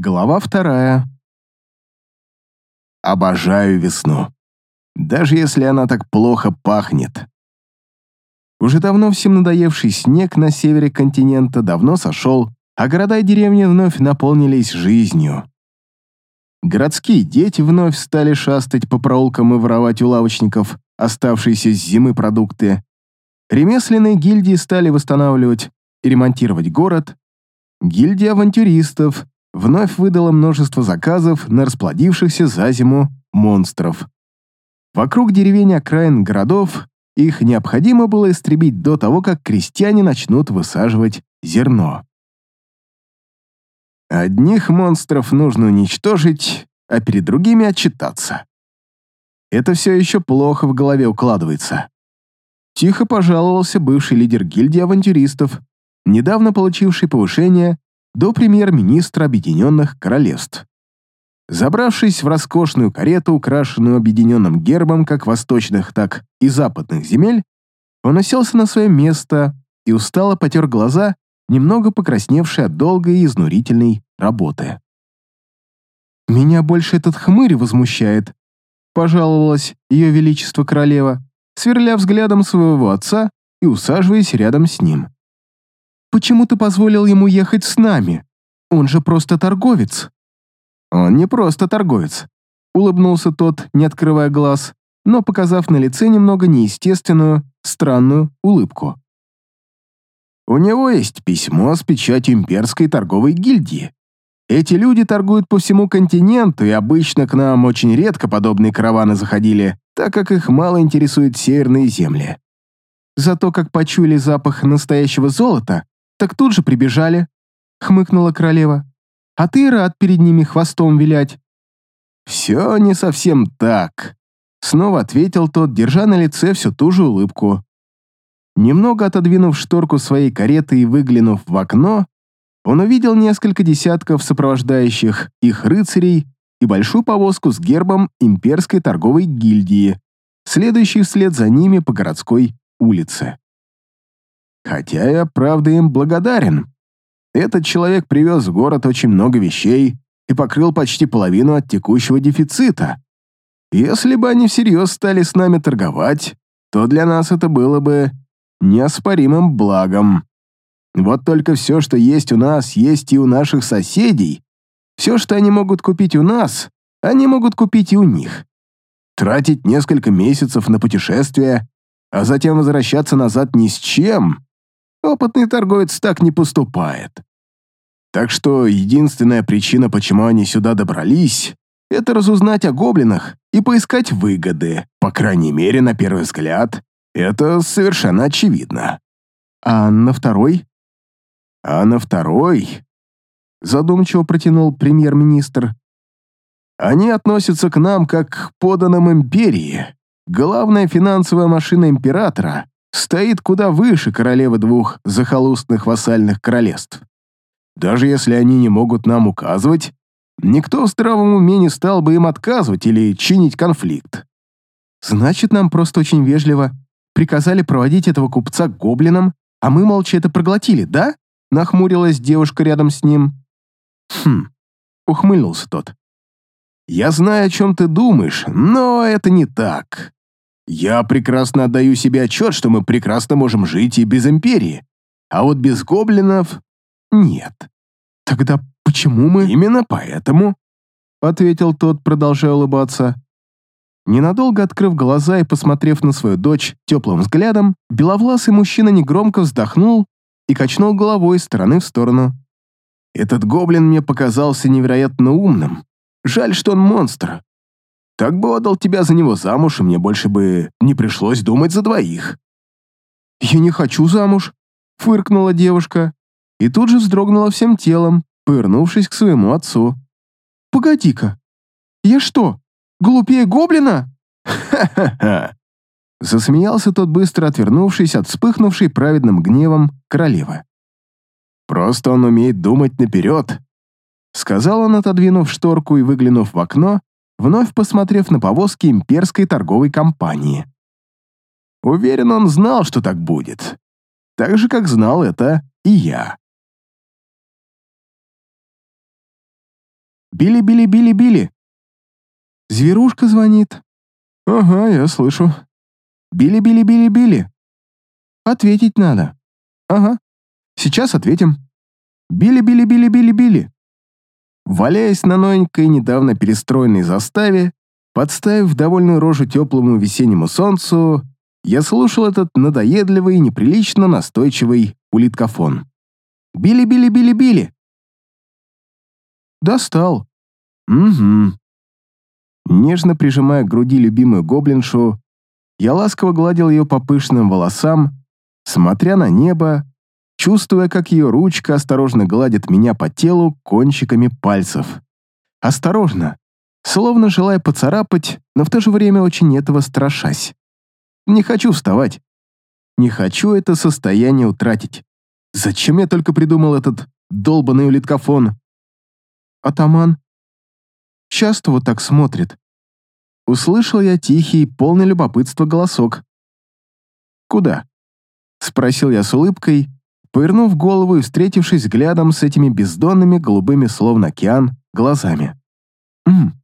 Глава вторая. Обожаю весну. Даже если она так плохо пахнет. Уже давно всем надоевший снег на севере континента давно сошел, а города и деревни вновь наполнились жизнью. Городские дети вновь стали шастать по проулкам и воровать у лавочников оставшиеся с зимы продукты. Ремесленные гильдии стали восстанавливать и ремонтировать город. Гильдия авантюристов вновь выдала множество заказов на расплодившихся за зиму монстров. Вокруг деревень окраин городов их необходимо было истребить до того, как крестьяне начнут высаживать зерно. Одних монстров нужно уничтожить, а перед другими отчитаться. Это все еще плохо в голове укладывается. Тихо пожаловался бывший лидер гильдии авантюристов, недавно получивший повышение до премьер-министра Объединенных Королевств. Забравшись в роскошную карету, украшенную объединенным гербом как восточных, так и западных земель, он уселся на свое место и устало потер глаза, немного покрасневшие от долгой и изнурительной работы. «Меня больше этот хмырь возмущает», — пожаловалась ее величество королева, сверля взглядом своего отца и усаживаясь рядом с ним. «Почему ты позволил ему ехать с нами? Он же просто торговец». «Он не просто торговец», — улыбнулся тот, не открывая глаз, но показав на лице немного неестественную, странную улыбку. «У него есть письмо с печатью имперской торговой гильдии. Эти люди торгуют по всему континенту, и обычно к нам очень редко подобные караваны заходили, так как их мало интересуют северные земли. Зато как почуяли запах настоящего золота, так тут же прибежали», — хмыкнула королева а ты рад перед ними хвостом вилять». «Все не совсем так», — снова ответил тот, держа на лице всю ту же улыбку. Немного отодвинув шторку своей кареты и выглянув в окно, он увидел несколько десятков сопровождающих их рыцарей и большую повозку с гербом имперской торговой гильдии, следующей вслед за ними по городской улице. Хотя я, правда, им благодарен. Этот человек привез в город очень много вещей и покрыл почти половину от текущего дефицита. Если бы они всерьез стали с нами торговать, то для нас это было бы неоспоримым благом. Вот только все, что есть у нас, есть и у наших соседей. Все, что они могут купить у нас, они могут купить и у них. Тратить несколько месяцев на путешествие, а затем возвращаться назад ни с чем Опытный торговец так не поступает. Так что единственная причина, почему они сюда добрались, это разузнать о гоблинах и поискать выгоды. По крайней мере, на первый взгляд, это совершенно очевидно. А на второй? А на второй? Задумчиво протянул премьер-министр. Они относятся к нам как к поданным империи. Главная финансовая машина императора стоит куда выше королевы двух захолустных вассальных королевств. Даже если они не могут нам указывать, никто в здравом уме не стал бы им отказывать или чинить конфликт. Значит, нам просто очень вежливо приказали проводить этого купца к гоблинам, а мы молча это проглотили, да? Нахмурилась девушка рядом с ним. Хм, ухмыльнулся тот. Я знаю, о чем ты думаешь, но это не так. Я прекрасно отдаю себе отчет, что мы прекрасно можем жить и без империи. А вот без гоблинов нет. Тогда почему мы... Именно поэтому, ответил тот, продолжая улыбаться. Ненадолго открыв глаза и посмотрев на свою дочь теплым взглядом, беловласый мужчина негромко вздохнул и качнул головой из стороны в сторону. «Этот гоблин мне показался невероятно умным. Жаль, что он монстр. Так бы отдал тебя за него замуж, и мне больше бы не пришлось думать за двоих». «Я не хочу замуж», — фыркнула девушка, и тут же вздрогнула всем телом, повернувшись к своему отцу. «Погоди-ка, я что, глупее гоблина?» «Ха-ха-ха!» Засмеялся тот, быстро отвернувшись от вспыхнувшей праведным гневом королевы. «Просто он умеет думать наперед», — сказал он, отодвинув шторку и выглянув в окно, вновь посмотрев на повозки имперской торговой компании. Уверен, он знал, что так будет. Так же, как знал это и я. Били, били, били, били. Зверушка звонит. Ага, я слышу. Били, били, били, били. Ответить надо. Ага. Сейчас ответим. Били, били, били, били, били. Валяясь на новенькой, недавно перестроенной заставе, подставив довольную рожу теплому весеннему солнцу, я слушал этот надоедливый, неприлично настойчивый улиткофон. «Били, били, били, били!» «Достал». «Угу». Нежно прижимая к груди любимую гоблиншу, я ласково гладил ее по пышным волосам, смотря на небо, чувствуя, как ее ручка осторожно гладит меня по телу кончиками пальцев. Осторожно, словно желая поцарапать, но в то же время очень этого страшась. Не хочу вставать. Не хочу это состояние утратить. Зачем я только придумал этот долбанный улиткофон? Атаман часто вот так смотрит. Услышал я тихий, полный любопытства голосок. «Куда?» — спросил я с улыбкой, повернув голову и встретившись взглядом с этими бездонными, голубыми, словно океан, глазами. «Ммм,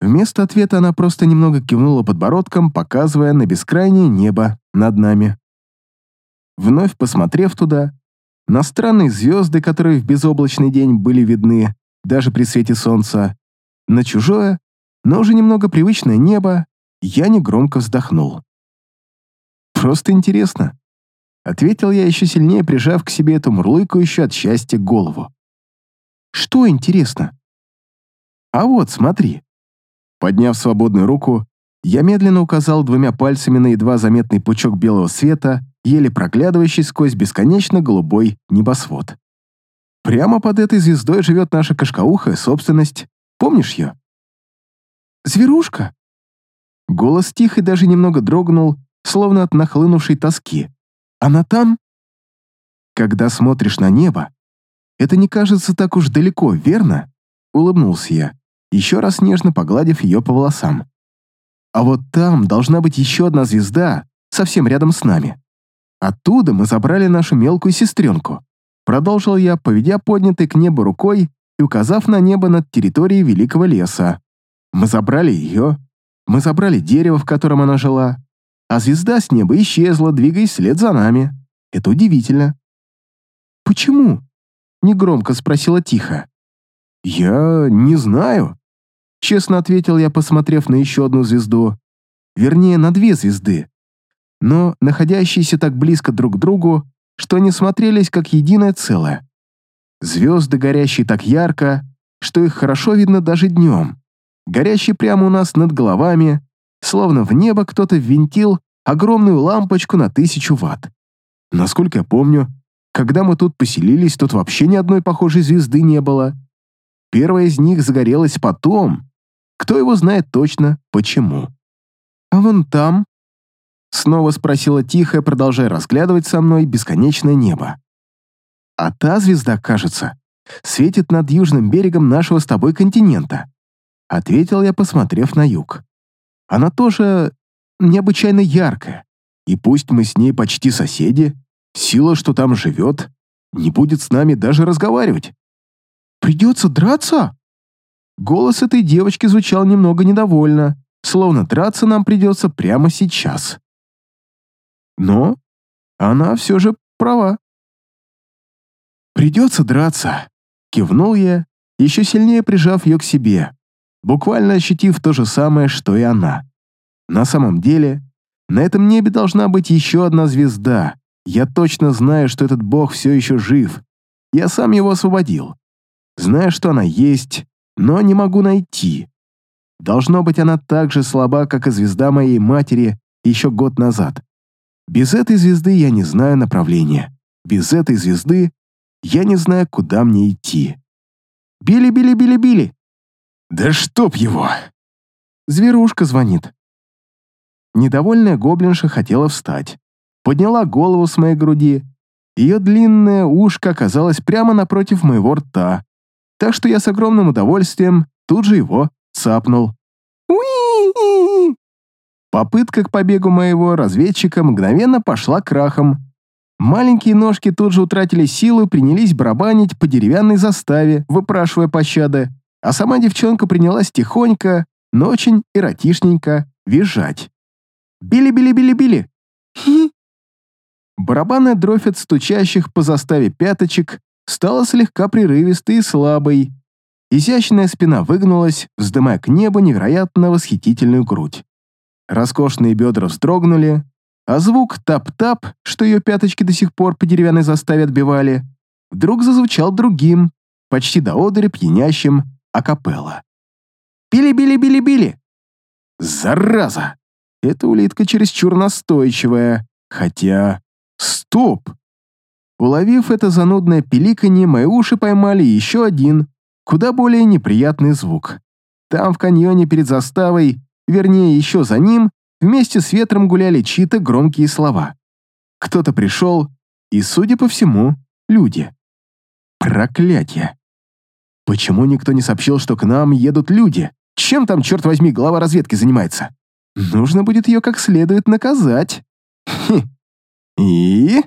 Вместо ответа она просто немного кивнула подбородком, показывая на бескрайнее небо над нами. Вновь посмотрев туда, на странные звезды, которые в безоблачный день были видны даже при свете солнца, на чужое, но уже немного привычное небо, я негромко вздохнул. «Просто интересно», — ответил я еще сильнее, прижав к себе эту мурлыкающую от счастья голову. «Что интересно?» «А вот, смотри». Подняв свободную руку, я медленно указал двумя пальцами на едва заметный пучок белого света, еле проглядывающий сквозь бесконечно голубой небосвод. Прямо под этой звездой живет наша кашкаухая собственность. Помнишь ее? «Зверушка?» Голос тихо даже немного дрогнул, словно от нахлынувшей тоски. «Она там?» «Когда смотришь на небо, это не кажется так уж далеко, верно?» Улыбнулся я еще раз нежно погладив ее по волосам. А вот там должна быть еще одна звезда, совсем рядом с нами. Оттуда мы забрали нашу мелкую сестренку. Продолжил я, поведя поднятой к небу рукой и указав на небо над территорией великого леса. Мы забрали ее, мы забрали дерево, в котором она жила, а звезда с неба исчезла, двигаясь вслед за нами. Это удивительно. «Почему?» — негромко спросила тихо. «Я не знаю», Честно ответил я, посмотрев на еще одну звезду. Вернее, на две звезды. Но находящиеся так близко друг к другу, что они смотрелись как единое целое. Звезды, горящие так ярко, что их хорошо видно даже днем. Горящие прямо у нас над головами, словно в небо кто-то ввинтил огромную лампочку на тысячу ватт. Насколько я помню, когда мы тут поселились, тут вообще ни одной похожей звезды не было. Первая из них загорелась потом. Кто его знает точно, почему. «А вон там?» Снова спросила тихо, продолжая разглядывать со мной бесконечное небо. «А та звезда, кажется, светит над южным берегом нашего с тобой континента», ответил я, посмотрев на юг. «Она тоже необычайно яркая, и пусть мы с ней почти соседи, сила, что там живет, не будет с нами даже разговаривать. Придется драться?» Голос этой девочки звучал немного недовольно, словно драться нам придется прямо сейчас. Но она все же права. «Придется драться», — кивнул я, еще сильнее прижав ее к себе, буквально ощутив то же самое, что и она. На самом деле, на этом небе должна быть еще одна звезда. Я точно знаю, что этот бог все еще жив. Я сам его освободил. Знаю, что она есть, но не могу найти. Должно быть, она так же слаба, как и звезда моей матери еще год назад. Без этой звезды я не знаю направления. Без этой звезды я не знаю, куда мне идти. Били, били, били, били. Да чтоб его! Зверушка звонит. Недовольная гоблинша хотела встать. Подняла голову с моей груди. Ее длинное ушко оказалось прямо напротив моего рта, так что я с огромным удовольствием тут же его цапнул. Попытка к побегу моего разведчика мгновенно пошла крахом. Маленькие ножки тут же утратили силу и принялись барабанить по деревянной заставе, выпрашивая пощады. А сама девчонка принялась тихонько, но очень эротичненько визжать. «Били-били-били-били!» Барабанная дробь от стучащих по заставе пяточек стала слегка прерывистой и слабой. Изящная спина выгнулась, вздымая к небу невероятно восхитительную грудь. Роскошные бедра вздрогнули, а звук тап-тап, что ее пяточки до сих пор по деревянной заставе отбивали, вдруг зазвучал другим, почти до одери пьянящим акапелла. «Били-били-били-били!» «Зараза!» Эта улитка чересчур настойчивая, хотя... Стоп! Уловив это занудное пиликанье, мои уши поймали еще один, куда более неприятный звук. Там, в каньоне перед заставой, вернее, еще за ним, вместе с ветром гуляли чьи-то громкие слова. Кто-то пришел, и, судя по всему, люди. Проклятие. Почему никто не сообщил, что к нам едут люди? Чем там, черт возьми, глава разведки занимается? Нужно будет ее как следует наказать. Хе. И...